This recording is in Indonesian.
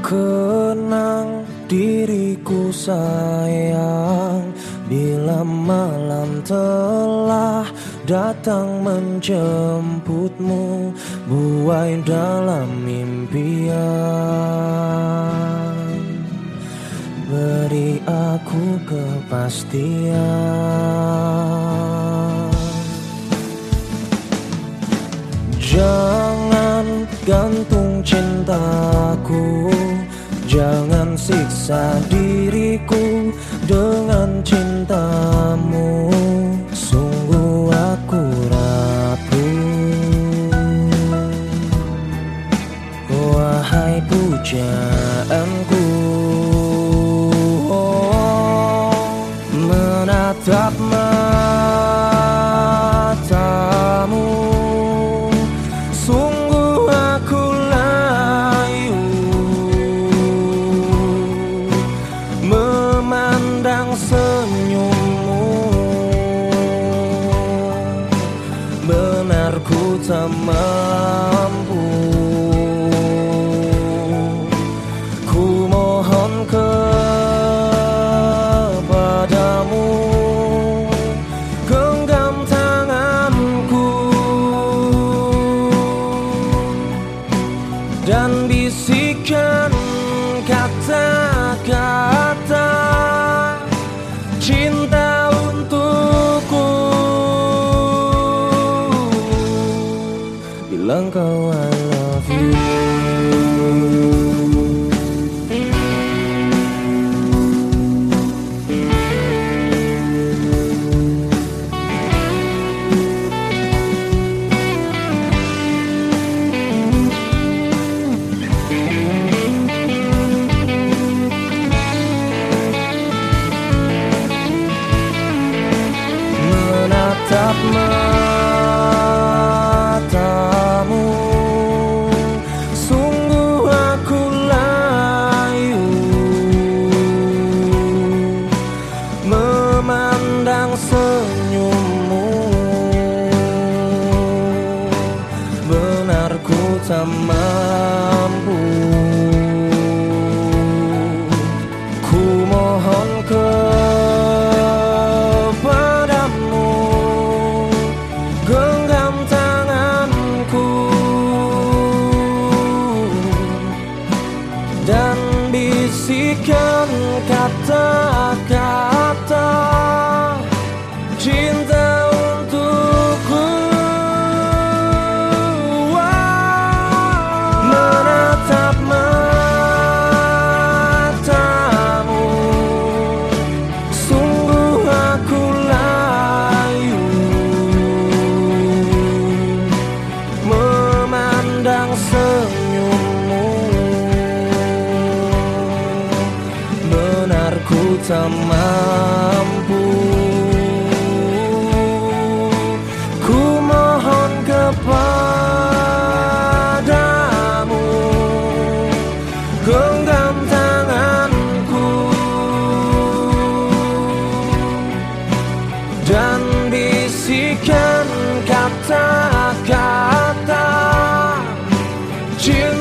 Kenang diriku sayang. Bila malam telah datang menjemputmu Buai dalam impian. Beri aku kepastian. Jangan gantung Jangan siksa diriku dengan cintamu. Sungguh aku rapuh Wahai pujaanku oh, Menatap tak mampu. Ku mohon kepadamu Genggam tanganku. Dan bisikan kata-kata Hanggawan tak tak mampu Ku mohon kepadamu Genggam tanganku. Dan bisikan kata-kata bilang